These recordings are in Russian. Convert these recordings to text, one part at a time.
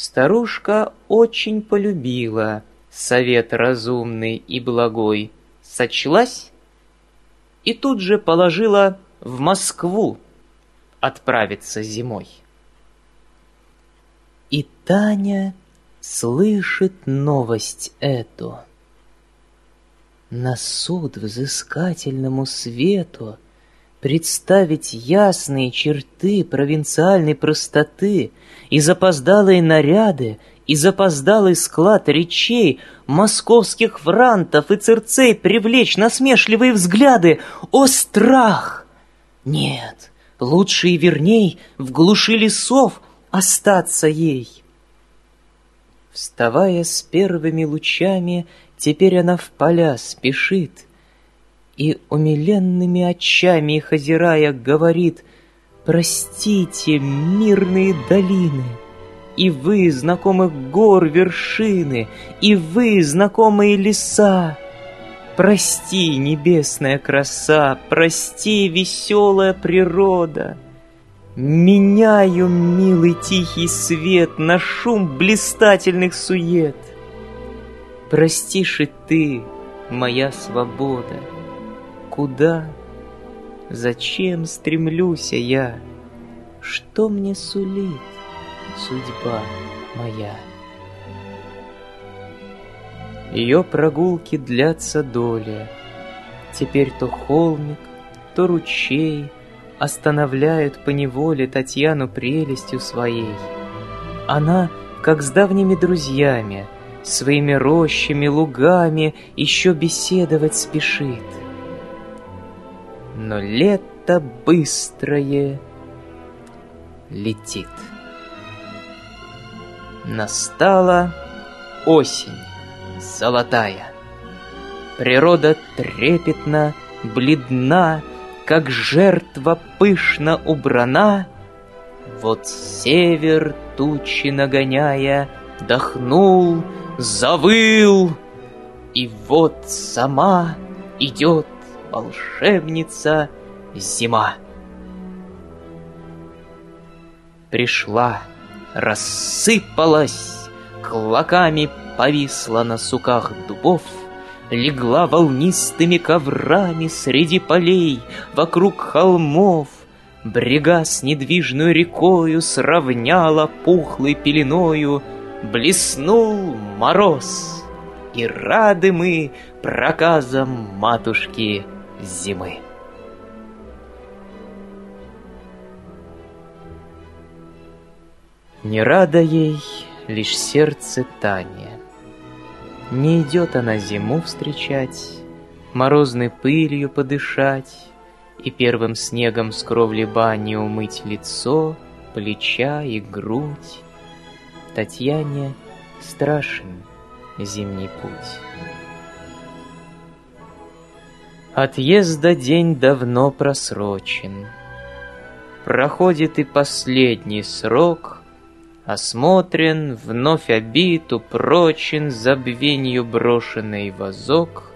Старушка очень полюбила совет разумный и благой, сочлась и тут же положила в Москву отправиться зимой. И Таня слышит новость эту. На суд взыскательному свету представить ясные черты провинциальной простоты и запоздалые наряды, и запоздалый склад речей московских франтов и церцей привлечь насмешливые взгляды. О, страх! Нет, лучше и верней в глуши лесов остаться ей. Вставая с первыми лучами, теперь она в поля спешит — и умиленными очами их озирая говорит «Простите, мирные долины!» И вы, знакомых гор вершины, И вы, знакомые леса, Прости, небесная краса, Прости, веселая природа. Меняю, милый тихий свет, На шум блистательных сует. Простишь и ты, моя свобода, Куда, зачем стремлюсь я? Что мне сулит судьба моя? Ее прогулки длятся доля. Теперь то холмик, то ручей Останавливают по неволе Татьяну прелестью своей. Она, как с давними друзьями, Своими рощами, лугами Еще беседовать спешит — но лето быстрое летит. Настала осень золотая. Природа трепетна, бледна, Как жертва пышно убрана. Вот север тучи нагоняя, Дохнул, завыл, И вот сама идет волшебница зима. Пришла, рассыпалась, клоками повисла на суках дубов, Легла волнистыми коврами среди полей, вокруг холмов, Брега с недвижной рекою сравняла пухлой пеленою, Блеснул мороз, и рады мы проказам матушки зимы. Не рада ей лишь сердце Тани. Не идет она зиму встречать, Морозной пылью подышать И первым снегом с кровли бани Умыть лицо, плеча и грудь. Татьяне страшен зимний путь. Отъезда день давно просрочен. Проходит и последний срок, Осмотрен, вновь обит, упрочен Забвенью брошенный вазок.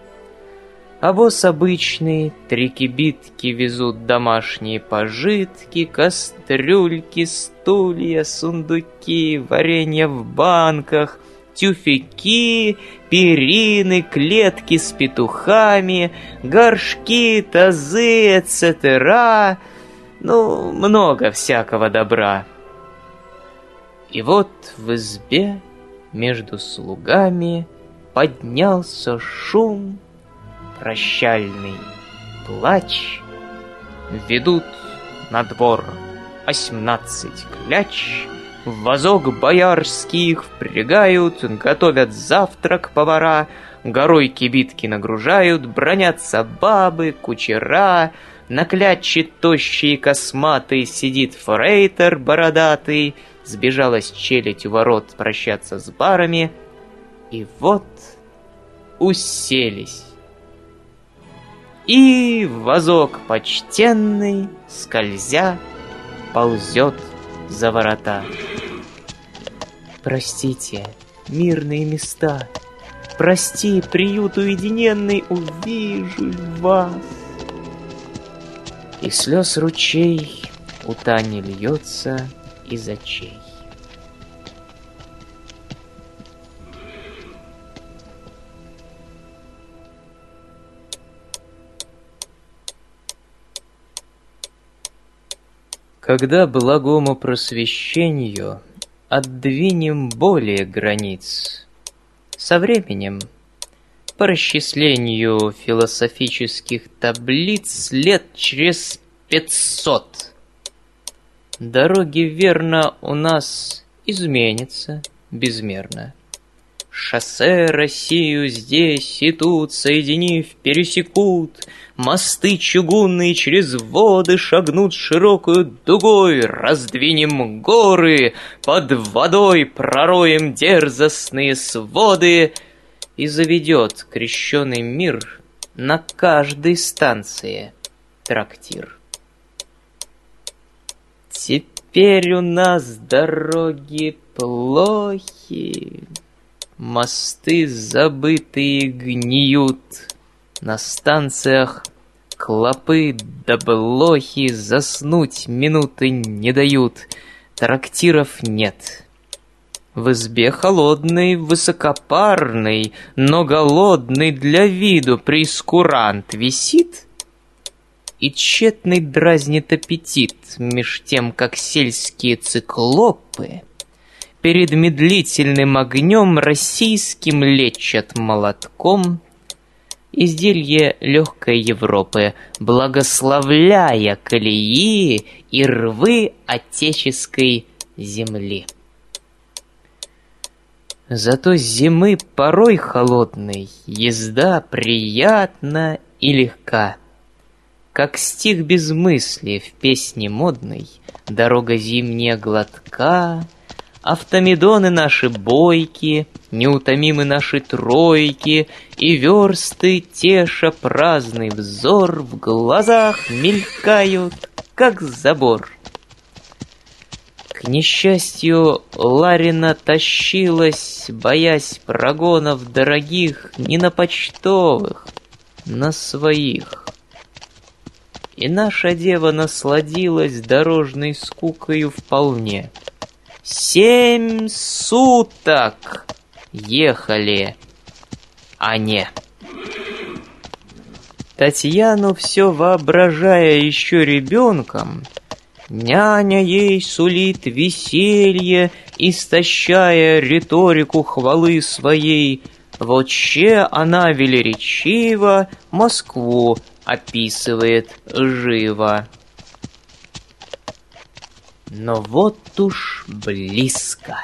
А воз обычный, три кибитки Везут домашние пожитки, Кастрюльки, стулья, сундуки, Варенье в банках — тюфяки, перины, клетки с петухами, горшки, тазы, etc. Ну, много всякого добра. И вот в избе между слугами поднялся шум, прощальный плач. Ведут на двор восемнадцать кляч, в вазок боярских впрягают, готовят завтрак повара, горой кибитки нагружают, бронятся бабы, кучера, на кляче тощий и косматый сидит фрейтер бородатый, сбежалась челядь у ворот прощаться с барами, и вот уселись. И вазок почтенный, скользя, ползет за ворота. Простите, мирные места, Прости, приют уединенный, увижу вас. И слез ручей у Тани льется из очей. Когда благому гомо просвещенью, отдвинем более границ, со временем, по расчислению философических таблиц, лет через пятьсот, дороги верно у нас изменятся безмерно. Шоссе Россию здесь и тут, соединив, пересекут, Мосты чугунные через воды шагнут широкую дугой, Раздвинем горы, под водой пророем дерзостные своды, И заведет крещеный мир на каждой станции трактир. Теперь у нас дороги плохи, Мосты забытые гниют, На станциях клопы да блохи Заснуть минуты не дают, Трактиров нет. В избе холодный, высокопарный, Но голодный для виду прескурант висит И тщетный дразнит аппетит, Меж тем, как сельские циклопы — Перед медлительным огнем российским лечат молотком Изделие легкой Европы, благословляя колеи и рвы отеческой земли. Зато зимы порой холодной езда приятна и легка. Как стих без мысли в песне модной, дорога зимняя гладка, Автомедоны наши бойки, Неутомимы наши тройки, И версты, теша праздный взор, В глазах мелькают, как забор. К несчастью, Ларина тащилась, Боясь прогонов дорогих Не на почтовых, на своих. И наша дева насладилась Дорожной скукою вполне — Семь суток ехали они. Татьяну все воображая еще ребенком, Няня ей сулит веселье, Истощая риторику хвалы своей. Вообще она велеречиво Москву описывает живо. Но вот уж близко.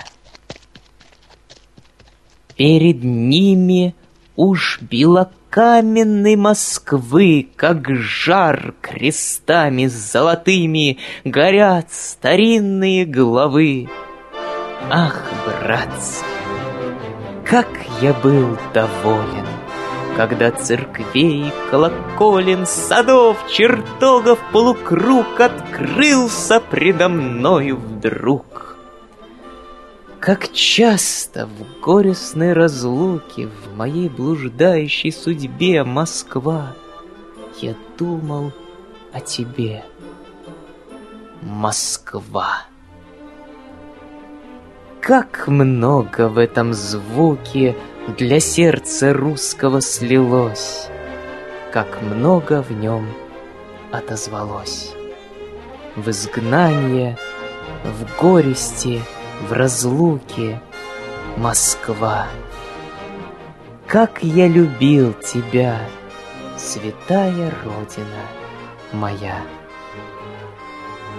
Перед ними уж белокаменной Москвы, Как жар крестами золотыми Горят старинные главы. Ах, братцы, как я был доволен! Когда церквей, колоколен, садов, чертогов полукруг Открылся предо мною вдруг. Как часто в горестной разлуке В моей блуждающей судьбе Москва Я думал о тебе, Москва. Как много в этом звуке для сердца русского слилось, Как много в нем отозвалось. В изгнание, в горести, в разлуке, Москва. Как я любил тебя, святая Родина моя.